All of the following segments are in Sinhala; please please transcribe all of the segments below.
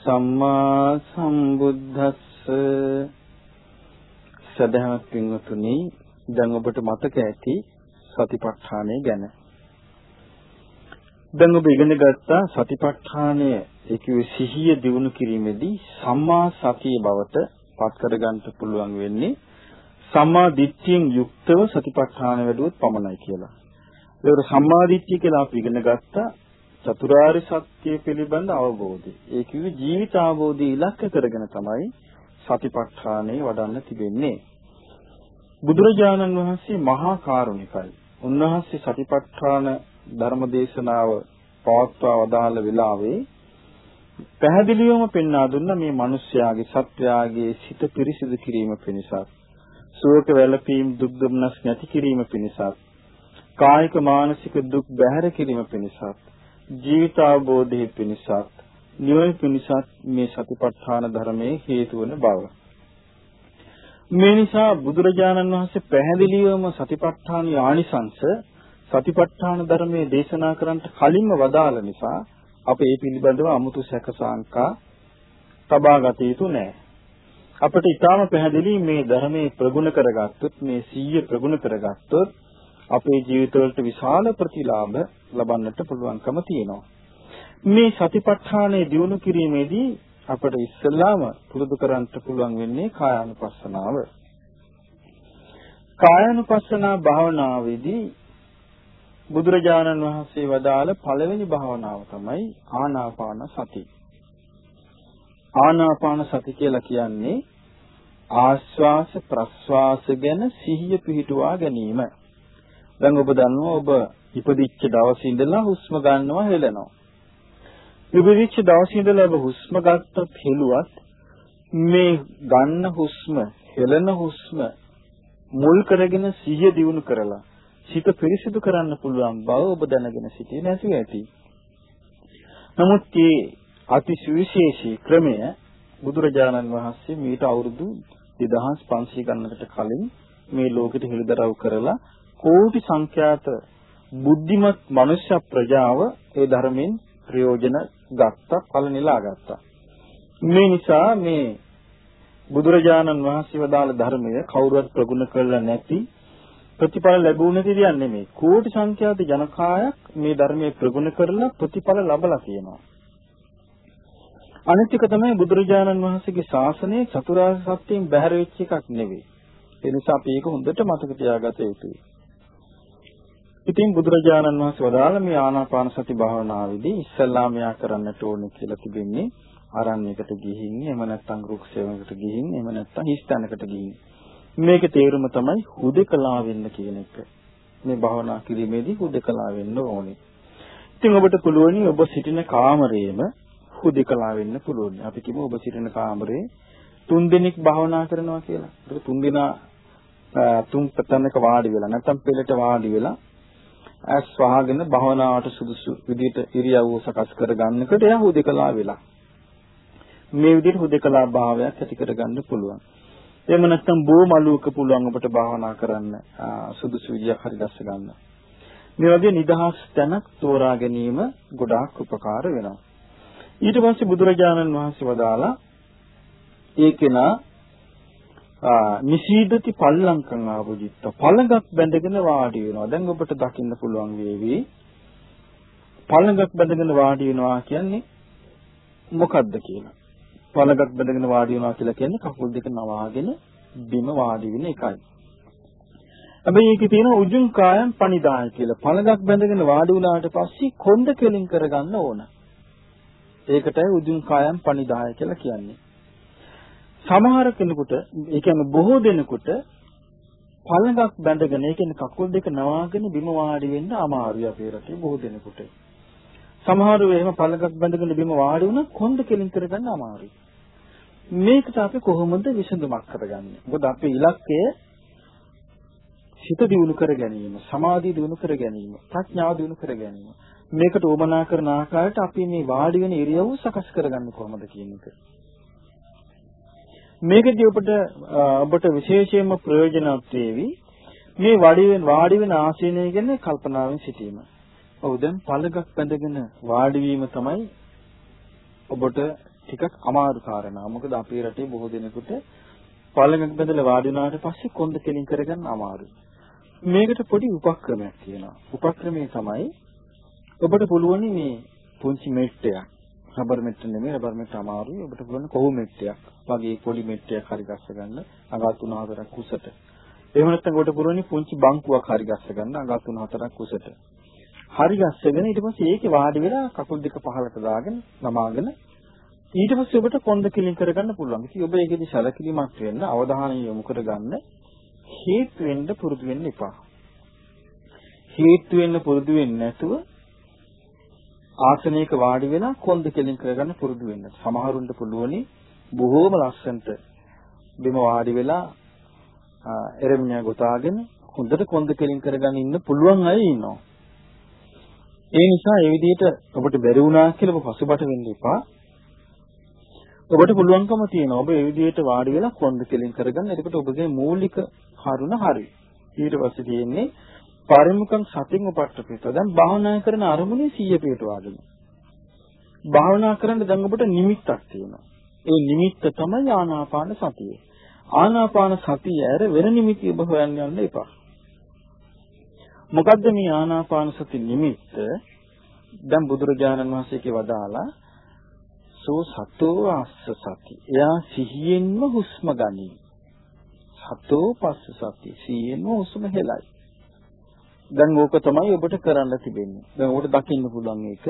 සම්මා සම්බුද්දස්ස. සදහවත් පින්වතුනි දැන් ඔබට මතක ඇති සතිපට්ඨානය ගැන. දැන් ඔබ ඉගෙන ගත්තා සතිපට්ඨානය ඒ කිව්වේ සිහිය දිනු කිරීමේදී සම්මා සතිය බවට පත් කරගන්න පුළුවන් වෙන්නේ සම්මා දිට්ඨියෙන් යුක්තව සතිපට්ඨාන වැඩුවොත් පමණයි කියලා. ඒකට සම්මා දිට්ඨිය කියලා අපි ඉගෙන ගත්තා. චතුරාර්ය සත්‍ය පිළිබඳ අවබෝධය. ඒ කිව්වේ ජීවිත අවබෝධය ඉලක්ක කරගෙන තමයි සතිපට්ඨානෙ වඩන්න තිබෙන්නේ. බුදුරජාණන් වහන්සේ මහා කරුණිකයි. උන්වහන්සේ සතිපට්ඨාන ධර්මදේශනාව පවත්වා වදාළ වෙලාවේ පැහැදිලිවම පෙන්වා දුන්න මේ මිනිස්යාගේ සත්‍යයාගේ සිත පිරිසිදු කිරීම පිණිසත් සුවක වැළපීම් දුක් දුම්නස් නැති කිරීම පිණිසත් කායික මානසික දුක් බැහැර කිරීම පිණිසත් ජීවිත අවබෝධය පිණිසත් නිවන පිණිසත් මේ සතිපට්ඨාන ධර්මයේ හේතු වන බව. මේ නිසා බුදුරජාණන් වහන්සේ පැහැදිලිවම සතිපට්ඨාන ආනිසංශ සතිපට්ඨාන ධර්මයේ දේශනා කරන්නට කලින්ම වදාළ නිසා අප ඒ පිළිබඳව 아무තු සැකසාංකා තබා ගත යුතු නැහැ. අපිට ඊටාම පැහැදිලි මේ ධර්මයේ ප්‍රගුණ කරගත්තොත් මේ සීය ප්‍රගුණ කරගත්තොත් අපේ ජීවිතවලට විශාල ප්‍රතිලාභ ලබන්නට පුළුවන්කම තියෙනවා. මේ සතිපට්ඨානය දියුණු කිරීමේදී අපට ඉස්සෙල්ලාම පුරුදු කරන්න පුළුවන් වෙන්නේ කායානුපස්සනාව. කායානුපස්සනා භාවනාවේදී බුදුරජාණන් වහන්සේ වදාළ පළවෙනි භාවනාව තමයි ආනාපාන සති. ආනාපාන සති කියලා කියන්නේ ආශ්වාස ප්‍රශ්වාස ගැන සිහිය පිහිටුවා ගැනීම. දැන් ඔබ දන්නවා ඔබ ඉපදිච්ච දවසේ ඉඳලා හුස්ම ගන්නවා හෙලනවා. ඉපදිච්ච දවසේ ඉඳලා ඔබ හුස්ම ගත්තත් හෙළුවත් මේ ගන්න හුස්ම හෙලන හුස්ම මුල් කරගෙන සිහිය දියුණු කරලා සිත පිරිසිදු කරන්න පුළුවන් බව ඔබ දැනගෙන සිටියේ නැති ඇති. නමුත් මේ අති සුවිශේෂී ක්‍රමය බුදුරජාණන් වහන්සේ මීට අවුරුදු 2500 ගණනකට කලින් මේ ලෝකෙට හෙළිදරව් කරලා කෝටි සංඛ්‍යාත බුද්ධිමත් මනුෂ්‍ය ප්‍රජාව ඒ ධර්මයෙන් ප්‍රයෝජන ගත්තා ඵල නෙලා ගත්තා. මේ නිසා මේ බුදුරජාණන් වහන්සේ වදාළ ධර්මය කවුරුවත් ප්‍රගුණ කරලා නැති ප්‍රතිඵල ලැබුණ නැති දෙයක් නෙමෙයි. කෝටි සංඛ්‍යාත ජනකායක් මේ ධර්මයේ ප්‍රගුණ කරලා ප්‍රතිඵල ලබලා තියෙනවා. අනිත් එක තමයි බුදුරජාණන් වහන්සේගේ ශාසනය චතුරාර්ය සත්‍යයෙන් බැහැර වෙච්ච එකක් නෙවෙයි. ඒ නිසා අපි ඒක හොඳට මතක තියාගත යුතුයි. ඉතින් බුදුරජාණන් වහන්සේ වදාළ මේ ආනාපාන සති භාවනාවේදී ඉස්සල්ලාම යා කරන්නට ඕනේ කියලා තිබෙන්නේ ආරණ්‍යයකට ගිහින් එහෙම නැත්නම් රුක්සේවකට ගිහින් එහෙම නැත්නම් හිස්තැනකට ගිහින් මේකේ තේරුම තමයි හුදකලා වෙන්න කියන එක. මේ භාවනා කිරීමේදී හුදකලා වෙන්න ඕනේ. ඉතින් ඔබට පුළුවනි ඔබ සිටින කාමරයේම හුදකලා වෙන්න පුළුවනි. අපි කිව්ව ඔබ සිටින කාමරේ තුන් දිනක් භාවනා කරනවා කියලා. ඒක තුන් දිනා තුන් පතනක වාඩි වෙලා නැත්නම් පෙළට වාඩි වෙලා ඇස් වහගෙන භවනාවට සුදුසු විදිහට ඉරියව්ව සකස් කරගන්නකොට එයා හුදකලා වෙලා. මේ විදිහට හුදකලා භාවයක් ඇති කරගන්න පුළුවන්. එහෙම නැත්නම් බොමලුවක පුළුවන් ඔබට භාවනා කරන්න සුදුසු විදියක් හරි දැස්ස ගන්න. මේ වගේ නිදහස් තැනක් තෝරා ගැනීම ගොඩාක් උපකාර වෙනවා. ඊට පස්සේ බුදුරජාණන් වහන්සේ වදාලා ඒකේනා නිසීදති පල්ලංකං ආවුජිත්ත පළඟක් බැඳගෙන වාඩි වෙනවා. දැන් ඔබට දකින්න පුළුවන් වේවි. පළඟක් බැඳගෙන වාඩි වෙනවා කියන්නේ මොකද්ද කියලා? පළඟක් බැඳගෙන වාඩි වෙනවා කියලා කියන්නේ කකුල් දෙක නවාගෙන බිම වාඩි වෙන එකයි. හැබැයි ඒකේ තියෙන උජුං කායම් පනිදාය කියලා. පළඟක් බැඳගෙන වාඩි වුණාට පස්සේ කොන්ද කෙලින් කරගන්න ඕන. ඒකටයි උජුං කායම් පනිදාය කියලා කියන්නේ. සමහර කෙනෙකුට ඒ කියන්නේ බොහෝ දෙනෙකුට පළඟක් බැඳගෙන ඒ කියන්නේ කකුල් දෙක නවාගෙන බිම වාඩි වෙන්න අමාරුයි අපේ රටේ බොහෝ දෙනෙකුට. සමහරව එහෙම පළඟක් බැඳගෙන බිම වාඩි වුණා කොන්ද කෙලින් කරගන්න අමාරුයි. මේකට අපි කොහොමද විසඳුමක් කරගන්නේ? මොකද අපේ ඉලක්කය සිත දියුණු කර ගැනීම, සමාධිය දියුණු කර ගැනීම, ප්‍රඥාව දියුණු කර ගැනීම. මේකට උවමනා කරන ආකාරයට අපි මේ වාඩි වෙන ඉරියව්ව සකස් කරගන්නේ කොහොමද කියන එක. මේකදී ඔබට ඔබට විශේෂයෙන්ම ප්‍රයෝජනවත් වේවි මේ වාඩි වෙන වාඩි වෙන ආසනය ගැන කල්පනාවෙන් සිටීම. ඔව් දැන් පළගක් බැඳගෙන වාඩි වීම තමයි ඔබට ටිකක් අමාරු කාරණා. මොකද අපේ රටේ බොහෝ දෙනෙකුට පළඟක් බඳලා වාඩි වුණාට පස්සේ කොන්ද කෙලින් කරගන්න අමාරුයි. මේකට පොඩි උපක්‍රමයක් තියෙනවා. උපක්‍රමය තමයි ඔබට පුළුවන් මේ පුංචි මෙට්ටයක්. රබර් මෙට්ට නෙමෙයි රබර් මෙට්ට අමාරුයි. ඔබට පුළුවන් කොහු මෙට්ටයක් වගේ පොඩි මෙට්ටයක් හරි ගස්ස ගන්න අඟා තුන හතරක් උසට. එහෙම නැත්නම් ඔබට පුළුවන් පුංචි බංකුවක් හරි ගස්ස ගන්න අඟා තුන හතරක් උසට. හරි ගස්සගෙන ඊට පස්සේ ඒකේ වාඩි වෙලා කකුල් දෙක පහළට දාගෙන නමාගෙන ඊට පස්සේ ඔබට කොන්ද කිලින් කරගන්න පුළුවන්. ඉතින් ඔබ ඒකෙදි සැලකිලිමත් වෙන්න අවධානය යොමු කරගන්න හේතු වෙන්න පුරුදු වෙන්න එපා. හේතු වෙන්න පුරුදු වෙන්නේ නැතුව ආසනයක වාඩි වෙලා කොන්ද කෙලින් කරගන්න පුරුදු වෙන්න. සමහරුන්ට පුළුවනි බොහෝම ලස්සනට බිම වාඩි වෙලා එරමිනියා ගොතාගෙන හොඳට කොන්ද කෙලින් කරගන්න ඉන්න පුළුවන් අය ඉන්නවා. ඒ නිසා ඒ විදිහට ඔබට බැරි වුණා කියලා ඔබ පසුබට වෙන්න එපා. ඔබට පුළුවන්කම තියෙනවා. ඔබ ඒ විදිහට වාඩි වෙලා කොන්ද කෙලින් කරගන්න. එතකොට ඔබගේ මූලික කරුණ හරි. ඊට පස්සේ තියෙන්නේ පරිමුඛං සතින් උපට්ඨපිත. දැන් භාවනා කරන අරමුණේ සිහිය පිටවාගෙන. භාවනා කරන්න දැන් ඔබට නිමිත්තක් තියෙනවා. ඒ නිමිත්ත තමයි ආනාපාන සතිය. ආනාපාන සතිය ඇර වෙන නිමිති ඔබ හොයන්න යන්න එපා. මොකද්ද මේ ආනාපාන සති නිමිත්ත? දැන් බුදුරජාණන් වහන්සේගේ වදාලා සෝ සතෝ අස්ස සති. එයා සිහියෙන්ම හුස්ම ගනී. සතෝ පස්ස සති. සිහියෙන්ම හුස්ම හෙලයි. දැන් ඕක තමයි ඔබට කරන්න තිබෙන්නේ. දැන් ඔබට දකින්න පුළුවන් ඒක.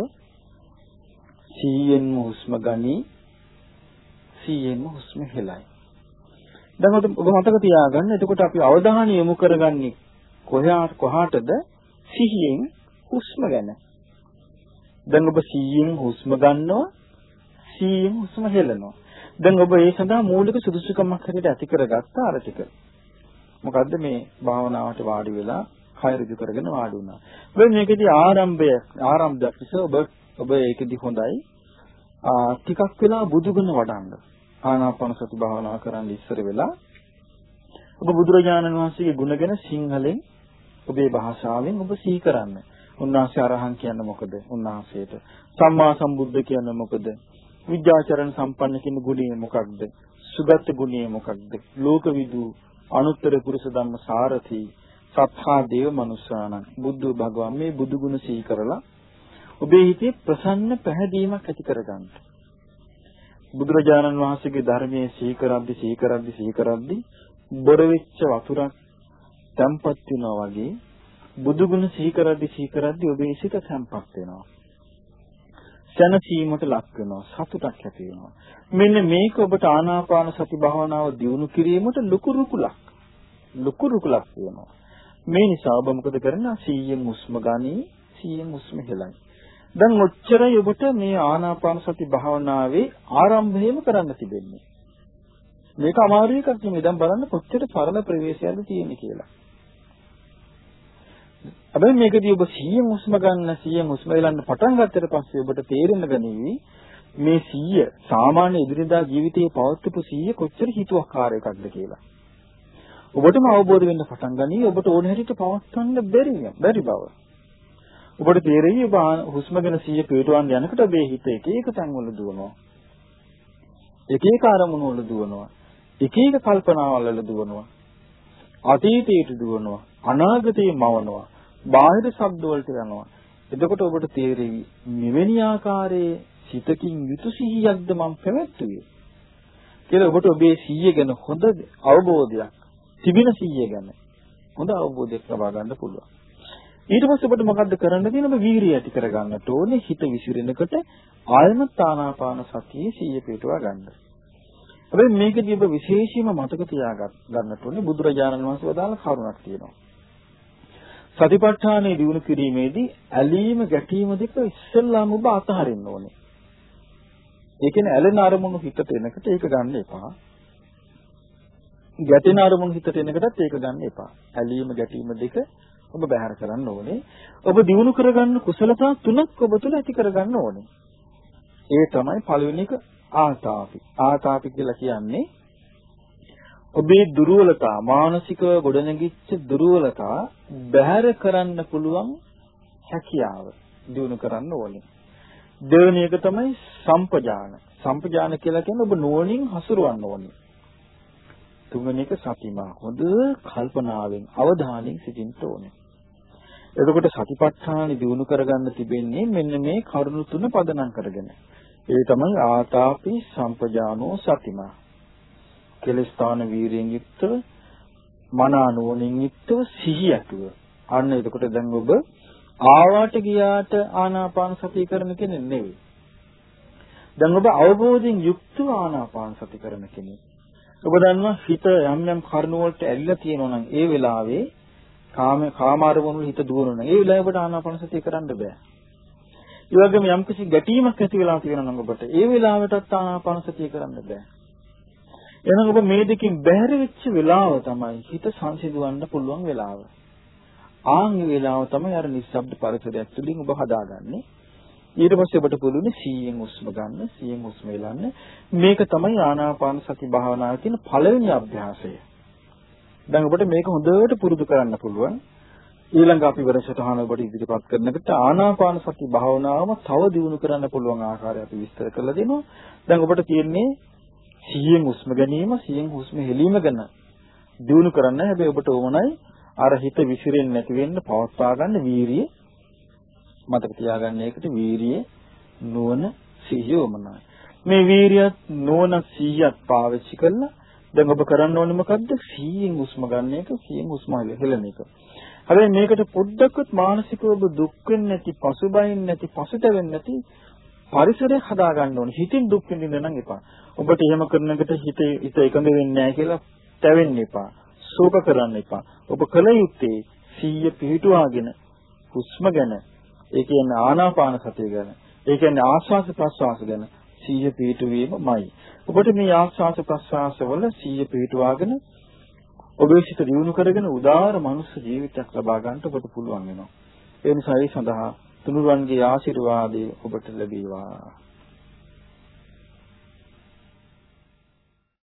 සිහියෙන්ම හුස්ම ගනී. සිහියෙන්ම හුස්ම හෙලයි. දැන් ඔබ මතක තියාගන්න. එතකොට අපි අවධානය යොමු කරගන්නේ කොහාට කොහාටද? සිහියෙන් හුස්ම ගැන. දැන් ඔබ සිහියෙන් හුස්ම ගන්නවා සිහියෙන් හුස්ම හෙලනවා. දැන් ඔබ ඒ සඳහා මූලික සුදුසුකමක් හැටියට ඇති කරගත්ත අර ටික. මොකද්ද මේ භාවනාවට වාඩි වෙලා කය ඍජු කරගෙන වාඩි වුණා. ඔබ මේකෙදි ආරම්භය ආරම්භයක් නිසා ඔබ ඔබ ඒකෙදි හොඳයි. ආ ටිකක් වෙලා බුදුගුණ වඩන්න. ආනාපාන සති භාවනාව කරන්න ඉස්සර වෙලා ඔබ බුදුරජාණන් වහන්සේගේ ගුණ ගැන සිංහලෙන් ඔබේ භාෂාවෙන් ඔබ සිහි කරන්න. උන්වහන්සේ අරහන් කියන්නේ මොකද? උන්වහන්සේට සම්මා සම්බුද්ධ කියන්නේ මොකද? විද්‍යාචරණ සම්පන්න කියන ගුණය මොකක්ද? සුගත ගුණය මොකක්ද? ලෝකවිදු අනුත්තර පුරුෂ ධම්ම සාරථි සත්හා දේව මනුස්සාන බුද්ධ භගවන් මේ බුදු ගුණ සිහි කරලා ඔබේ හිතේ ප්‍රසන්න පැහැදීමක් ඇති කරගන්න. බුදුරජාණන් වහන්සේගේ ධර්මයේ සිහි කරද්දි සිහි කරද්දි සිහි කරද්දි බොර වෙච්ච වතුරක් තැම්පත් වෙනවා වගේ බුදු ගුණ සිහි කරද්දි සිහි කරද්දි ඔබේ සිත තැම්පත් වෙනවා. සැනසීමට ලක් වෙනවා සතුටක් ඇති වෙනවා මෙන්න මේක ඔබට ආනාපාන සති භාවනාව දියුණු කිරීමට ලুকু රුකුලක් ලুকු රුකුලක් වෙනවා මේ නිසා ඔබ මොකද කරන්නේ? 100න් හුස්ම ගනි 100න් හුස්ම හෙලයි දැන් ඔච්චරයි ඔබට මේ ආනාපාන සති භාවනාවේ ආරම්භයම කරන්න තිබෙන්නේ. මේක අමාරු එකක් නෙමෙයි. දැන් බලන්න කොච්චර සරල ප්‍රවේශයක්ද තියෙන්නේ කියලා. හැබැයි මේකදී ඔබ 100 හුස්ම ගන්න 100 හුස්ම එලන්න පටන් ගත්තට පස්සේ ඔබට තේරෙන්න ගනීවි මේ 100 සාමාන්‍ය ඉදිරියදා ජීවිතයේ පවත්වපු 100 කොච්චර හිතුවක්කාර එකක්ද කියලා. ඔබටම අවබෝධ වෙන්න පටන් ගනී ඔබට ඕන හැටියට පවත්වන්න බැරි බැරි බව. ඔබට තේරෙයි ඔබ හුස්ම ගැන 100 පිටවන්න යනකොට ඔබේ හිත එක එක තැන්වල දුවනවා. එක එක අරමුණු වල දුවනවා. එක එක කල්පනාවල් වල දුවනවා. අතීතයට දුවනවා. අනාගතේ මවනවා. බාහිර ශබ්ද වලට යනවා. එතකොට ඔබට තේරෙවි මෙවැනි ආකාරයේ සිතකින් යුතු සිහියක්ද මම පැවැත්තුවේ. කියලා ඔබට ඔබේ සිහිය ගැන හොඳ අවබෝධයක් තිබෙන සිහිය ගැන හොඳ අවබෝධයක් ලබා ගන්න පුළුවන්. ඊට පස්සේ ඔබට මොකද්ද කරන්න තියෙන්නේ? ඔබ වීරිය ඇති කර ගන්නට ඕනේ. හිත විසිරෙනකොට ආයමත් ආනාපාන සතියේ සිහිය පිටවා ගන්න. හැබැයි මේකදී ඔබ විශේෂයෙන්ම මතක තියාගන්නට ඕනේ බුදුරජාණන් වහන්සේ වදාළ කරුණක් තියෙනවා. සතිපට්ඨානෙ දිනු කිරීමේදී ඇලීම ගැටීම දෙක ඉස්සෙල්ලාම ඔබ අතහරින්න ඕනේ. ඒ කියන්නේ ඇලෙන අරමුණු හිතට එනකොට ඒක ගන්න එපා. ගැටෙන අරමුණු හිතට එනකොටත් ඒක ගන්න එපා. ඇලීම ගැටීම දෙක ඔබ බැහැර කරන්න ඕනේ. ඔබ දිනු කරගන්න කුසලතා තුනක් ඔබ තුල ඇති කරගන්න ඕනේ. ඒ තමයි පළවෙනි එක ආතාපි. ආතාපි කියලා කියන්නේ ඔබේ දුර්වලතා මානසිකව ගොඩනැගිච්ච දුර්වලතා බැහැර කරන්න පුළුවන් හැකියාව දිනු කරන්න ඕනේ. දෙවෙනි එක තමයි සම්පජාන. සම්පජාන කියලා කියන්නේ ඔබ නුවණින් හසුරවන්න ඕනේ. තුන්වෙනි එක සතිමා. හොඳ කල්පනාවෙන් අවධානයෙන් සිටින්න ඕනේ. එතකොට සතිපට්ඨාන දිනු කරගන්න තිබෙන්නේ මෙන්න මේ කරුණු තුන පදනම් කරගෙන. ඒ තමයි ආතාපි සම්පජානෝ සතිමා. කෙලස්ථාන වීරියෙන් යුක්තව මනානුවණින් යුක්තව සිහියතුව. අන්න එතකොට දැන් ඔබ ආවාට ගියාට ආනාපාන සතිය කරන කෙනෙක් නෙවෙයි. දැන් ඔබ අවබෝධයෙන් යුක්තව ආනාපාන සති කරන කෙනෙක්. ඔබ දන්නවා හිත යම් යම් කර්ණ වලට ඇලිලා තියෙනවා නම් ඒ වෙලාවේ කාම කාමාරමුණු හිත දුවනවා නම් ඒ වෙලාවේ ඔබට ආනාපාන සතිය කරන්න බෑ. ඒ වගේම යම් කිසි ගැටීමක් ඇති වෙලා තියෙනවා නම් ඔබට ඒ වෙලාවටත් ආනාපාන සතිය කරන්න බෑ. එහෙනම් ඔබ මේ දෙකෙන් බැහැර වෙච්ච වෙලාව තමයි හිත සංසිඳවන්න පුළුවන් වෙලාව. ආන් වෙලාව තමයි අර නිස්සබ්ද පරිසරයක් තුළින් ඔබ හදාගන්නේ. ඊට පස්සේ ඔබට පුළුවන් 100න් හුස්ම ගන්න 100න් හුස්ම එලන්න මේක තමයි ආනාපාන සති භාවනාවේ තියෙන පළවෙනි අභ්‍යාසය. දැන් ඔබට මේක හොඳට පුරුදු කරන්න පුළුවන්. ඊළඟ අපි වැඩසටහන ඔබට ඉදිරිපත් කරනකොට ආනාපාන සති භාවනාවම තව දියුණු කරන්න පුළුවන් ආකාරය අපි විස්තර කරලා දෙනවා. දැන් ඔබට තියෙන්නේ 100න් හුස්ම ගැනීම 100න් හුස්ම හෙලීම ගැන දියුණු කරන්න. හැබැයි ඔබට ඕමනයි අර හිත විසිරෙන්නේ නැති වෙන්න පවත්වා ගන්න වීරිය මතක තියාගන්න ඒකට වීරිය නුවණ සිහිය වමනයි. මේ වීරියත් නුවණ සිහියත් පාවිච්චි කළා දැන් ඔබ කරන්න ඕනේ මොකද්ද? සිහියෙන් හුස්ම ගන්න එක, සිහියෙන් හුස්ම හෙලන එක. හැබැයි මේකට පොඩ්ඩක්වත් මානසිකව ඔබ දුක් වෙන්නේ නැති, පසුබයින් නැති, පසුතැවෙන්නේ නැති පරිසරයක් හදා ගන්න ඕනේ. හිතින් දුක් විඳින්න නම් එපා. ඔබට එහෙම කරනකොට හිත හිත එකඟ වෙන්නේ නැහැ කියලා තැවෙන්න එපා. ශෝක කරන්න එපා. ඔබ කල යුත්තේ සීය පිහිටුවාගෙන හුස්ම ගැන ඒ කියන්නේ ආනාපාන සතිය ගැන. ඒ කියන්නේ ආස්වාස ප්‍රස්වාස ගැන සීය පිහිටුවීමමයි. ඔබට මේ ආස්වාස ප්‍රස්වාස වල සීය පිහිටුවාගෙන ඔබේ සිත දියුණු කරගෙන උදාාර මනුස්ස ජීවිතයක් ලබා ගන්නට ඔබට පුළුවන් වෙනවා. ඒ නිසා ඒ සඳහා තුනුරුවන්ගේ ආශිර්වාදය ඔබට ලැබේවා.